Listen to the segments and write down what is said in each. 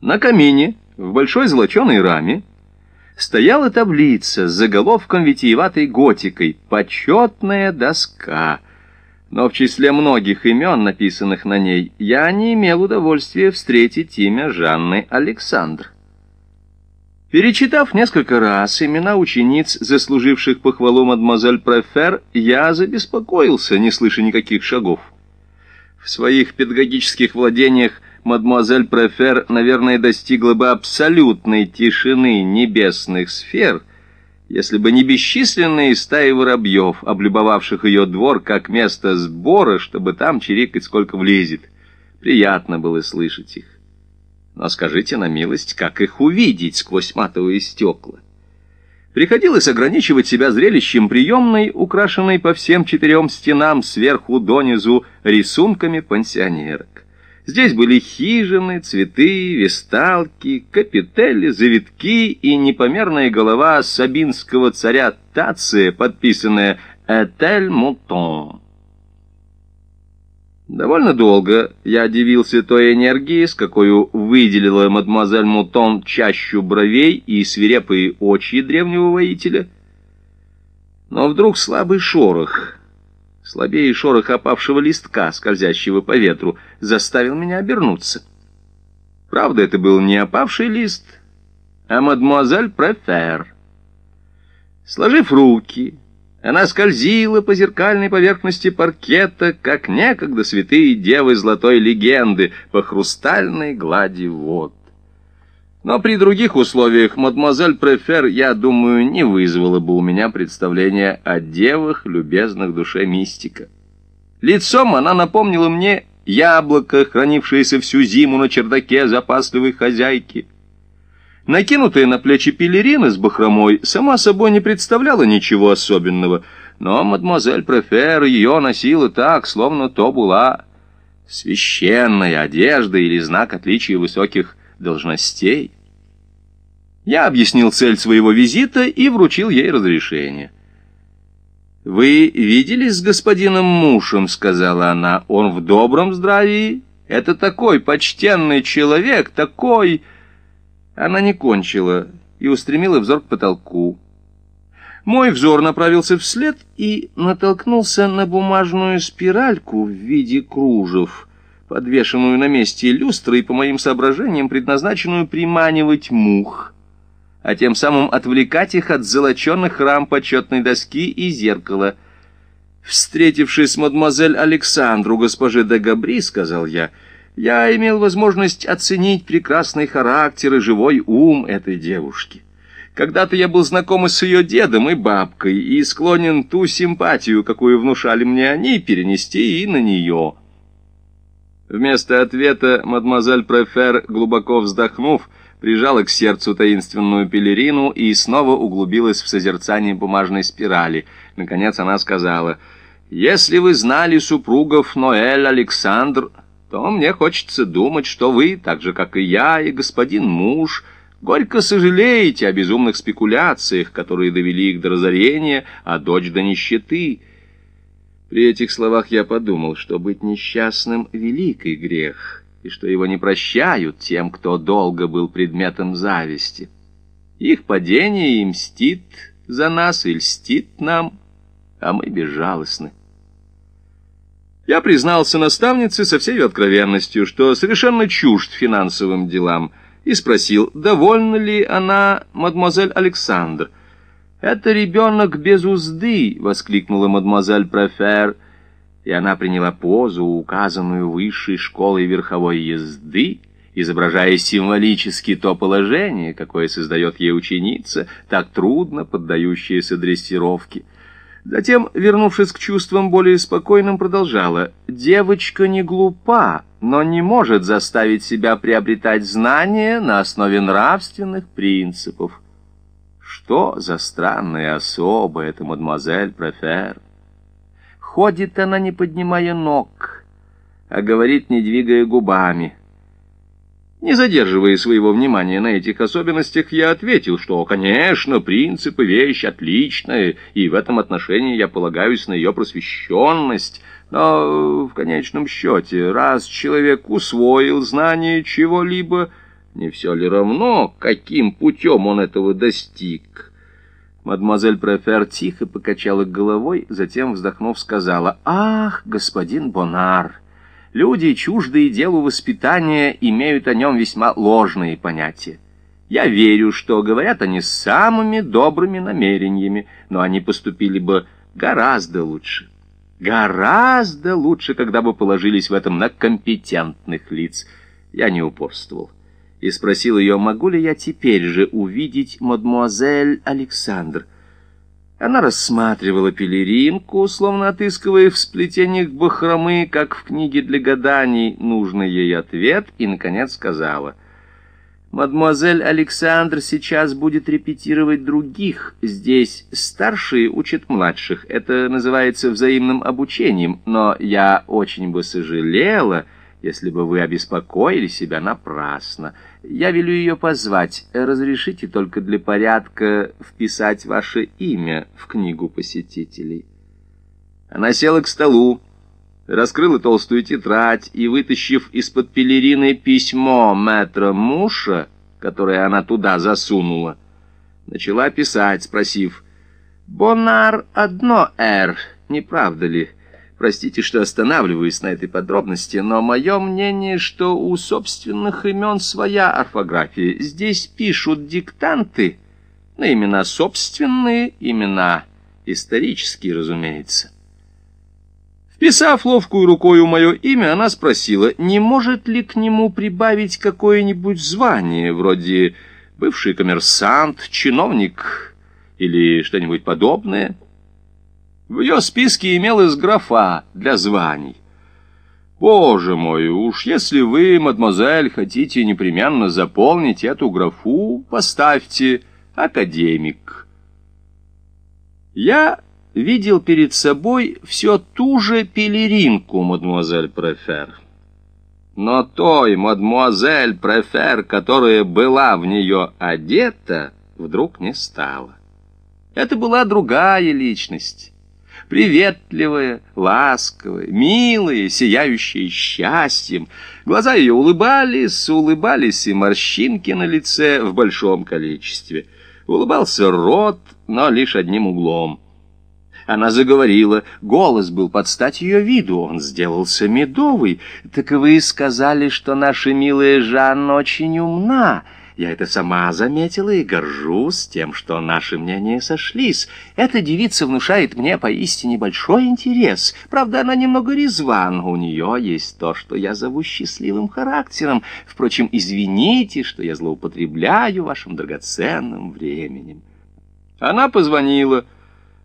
На камине, в большой золоченой раме, стояла таблица с заголовком витиеватой готикой «Почетная доска». Но в числе многих имен, написанных на ней, я не имел удовольствия встретить имя Жанны Александр. Перечитав несколько раз имена учениц, заслуживших похвалу мадемуазель Префер, я забеспокоился, не слыша никаких шагов. В своих педагогических владениях мадемуазель Префер, наверное, достигла бы абсолютной тишины небесных сфер, если бы не бесчисленные стаи воробьев, облюбовавших ее двор как место сбора, чтобы там чирикать сколько влезет. Приятно было слышать их. Но скажите на милость, как их увидеть сквозь матовые стекла? Приходилось ограничивать себя зрелищем приемной, украшенной по всем четырем стенам сверху донизу рисунками пансионерок. Здесь были хижины, цветы, весталки, капители, завитки и непомерная голова сабинского царя Тация, подписанная «Этель Мутон». Довольно долго я удивился той энергии, с какой выделила мадемуазель Мутон чащу бровей и свирепые очи древнего воителя. Но вдруг слабый шорох, слабее шорох опавшего листка, скользящего по ветру, заставил меня обернуться. Правда, это был не опавший лист, а мадемуазель Префер. Сложив руки, она скользила по зеркальной поверхности паркета, как некогда святые девы золотой легенды по хрустальной глади вод. Но при других условиях мадемуазель Префер, я думаю, не вызвала бы у меня представления о девах, любезных душе мистика. Лицом она напомнила мне яблоко, хранившееся всю зиму на чердаке запасливой хозяйки, Накинутая на плечи пелерина с бахромой сама собой не представляла ничего особенного, но мадемуазель Префер ее носила так, словно то была священная одежда или знак отличия высоких должностей. Я объяснил цель своего визита и вручил ей разрешение. «Вы виделись с господином Мушем?» — сказала она. «Он в добром здравии. Это такой почтенный человек, такой...» Она не кончила и устремила взор к потолку. Мой взор направился вслед и натолкнулся на бумажную спиральку в виде кружев, подвешенную на месте люстры и, по моим соображениям, предназначенную приманивать мух, а тем самым отвлекать их от золоченных рам почетной доски и зеркала. Встретившись мадемуазель Александру, госпоже де Габри, сказал я — я имел возможность оценить прекрасный характер и живой ум этой девушки. Когда-то я был знаком с ее дедом и бабкой и склонен ту симпатию, какую внушали мне они, перенести и на нее. Вместо ответа мадемуазель Префер, глубоко вздохнув, прижала к сердцу таинственную пелерину и снова углубилась в созерцание бумажной спирали. Наконец она сказала, «Если вы знали супругов Ноэль Александр...» то мне хочется думать, что вы, так же, как и я, и господин муж, горько сожалеете о безумных спекуляциях, которые довели их до разорения, а дочь до нищеты. При этих словах я подумал, что быть несчастным — великий грех, и что его не прощают тем, кто долго был предметом зависти. Их падение и мстит за нас, и льстит нам, а мы безжалостны. Я признался наставнице со всей откровенностью, что совершенно чужд финансовым делам, и спросил, довольна ли она мадемуазель Александр. «Это ребенок без узды!» — воскликнула мадемуазель Профер, и она приняла позу, указанную высшей школой верховой езды, изображая символически то положение, какое создает ей ученица, так трудно поддающаяся дрессировке. Затем, вернувшись к чувствам более спокойным, продолжала. «Девочка не глупа, но не может заставить себя приобретать знания на основе нравственных принципов». Что за странная особа эта мадемуазель Префер? Ходит она, не поднимая ног, а говорит, не двигая губами. Не задерживая своего внимания на этих особенностях, я ответил, что, конечно, принципы — вещь отличная, и в этом отношении я полагаюсь на ее просвещенность. Но в конечном счете, раз человек усвоил знание чего-либо, Не все ли равно, каким путем он этого достиг? Мадемуазель Префер тихо покачала головой, затем, вздохнув, сказала, «Ах, господин Бонар, люди, чуждые делу воспитания, имеют о нем весьма ложные понятия. Я верю, что говорят они самыми добрыми намерениями, но они поступили бы гораздо лучше. Гораздо лучше, когда бы положились в этом на компетентных лиц. Я не упорствовал и спросил ее, могу ли я теперь же увидеть мадмуазель Александр. Она рассматривала пелеринку, словно отыскивая в сплетениях бахромы, как в книге для гаданий, нужный ей ответ, и, наконец, сказала, «Мадмуазель Александр сейчас будет репетировать других. Здесь старшие учат младших. Это называется взаимным обучением, но я очень бы сожалела...» если бы вы обеспокоили себя напрасно. Я велю ее позвать. Разрешите только для порядка вписать ваше имя в книгу посетителей». Она села к столу, раскрыла толстую тетрадь и, вытащив из-под пелерины письмо мэтра Муша, которое она туда засунула, начала писать, спросив, «Бонар одно «Р», не правда ли?» Простите, что останавливаюсь на этой подробности, но мое мнение, что у собственных имен своя орфография. Здесь пишут диктанты на имена собственные, имена исторические, разумеется. Вписав ловкую рукою мое имя, она спросила, не может ли к нему прибавить какое-нибудь звание, вроде бывший коммерсант, чиновник или что-нибудь подобное. В ее списке имелась графа для званий. Боже мой, уж если вы, мадемуазель, хотите непременно заполнить эту графу, поставьте «академик». Я видел перед собой все ту же пелеринку, мадемуазель Префер. Но той мадемуазель Префер, которая была в нее одета, вдруг не стала. Это была другая личность приветливая, ласковая, милая, сияющая счастьем. Глаза ее улыбались, улыбались и морщинки на лице в большом количестве. Улыбался рот, но лишь одним углом. Она заговорила, голос был под стать ее виду, он сделался медовый. «Так вы сказали, что наша милая Жанна очень умна». Я это сама заметила и горжусь тем, что наши мнения сошлись. Эта девица внушает мне поистине большой интерес. Правда, она немного резван. У нее есть то, что я зову счастливым характером. Впрочем, извините, что я злоупотребляю вашим драгоценным временем. Она позвонила.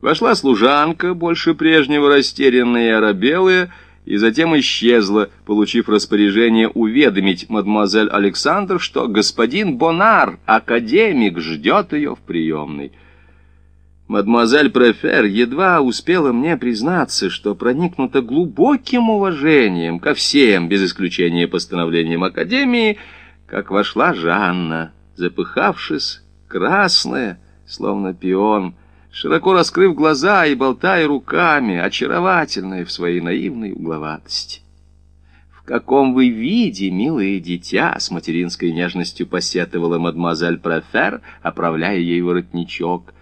Вошла служанка, больше прежнего растерянная и оробелая, и затем исчезла, получив распоряжение уведомить мадемуазель Александр, что господин Бонар, академик, ждет ее в приемной. Мадемуазель Префер едва успела мне признаться, что проникнута глубоким уважением ко всем, без исключения постановлениям Академии, как вошла Жанна, запыхавшись, красная, словно пион, широко раскрыв глаза и болтая руками, очаровательная в своей наивной угловатости. «В каком вы виде, милое дитя!» — с материнской нежностью посетовала мадемуазель Префер, оправляя ей воротничок.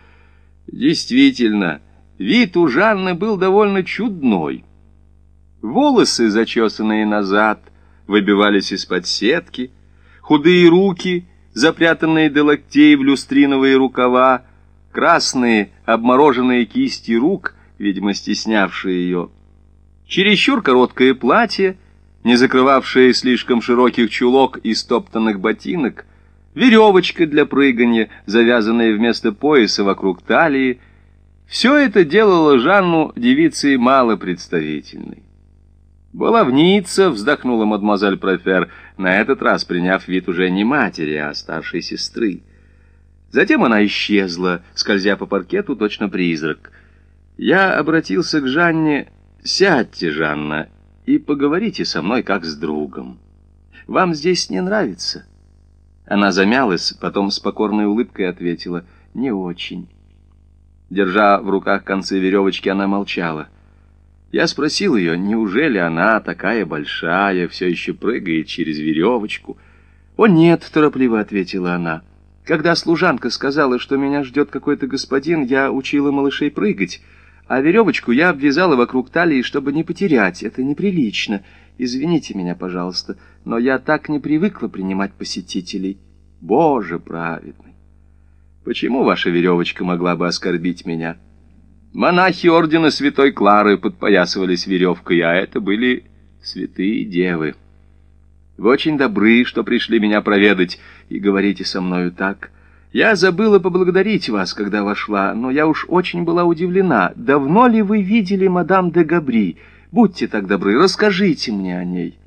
Действительно, вид у Жанны был довольно чудной. Волосы, зачесанные назад, выбивались из-под сетки, худые руки, запрятанные до локтей в люстриновые рукава, красные обмороженные кисти рук, видимо, стеснявшие ее, чересчур короткое платье, не закрывавшее слишком широких чулок и стоптанных ботинок, веревочка для прыгания, завязанная вместо пояса вокруг талии. Все это делало Жанну девицей малопредставительной. «Баловница!» — вздохнула мадемуазель Профер, на этот раз приняв вид уже не матери, а старшей сестры. Затем она исчезла, скользя по паркету, точно призрак. Я обратился к Жанне. «Сядьте, Жанна, и поговорите со мной, как с другом. Вам здесь не нравится?» Она замялась, потом с покорной улыбкой ответила «Не очень». Держа в руках концы веревочки, она молчала. Я спросил ее, неужели она, такая большая, все еще прыгает через веревочку, — «О, нет», — торопливо ответила она. «Когда служанка сказала, что меня ждет какой-то господин, я учила малышей прыгать, а веревочку я обвязала вокруг талии, чтобы не потерять. Это неприлично. Извините меня, пожалуйста, но я так не привыкла принимать посетителей. Боже праведный! Почему ваша веревочка могла бы оскорбить меня?» Монахи ордена Святой Клары подпоясывались веревкой, а это были святые девы. Вы очень добры, что пришли меня проведать, и говорите со мною так. Я забыла поблагодарить вас, когда вошла, но я уж очень была удивлена. Давно ли вы видели мадам де Габри? Будьте так добры, расскажите мне о ней».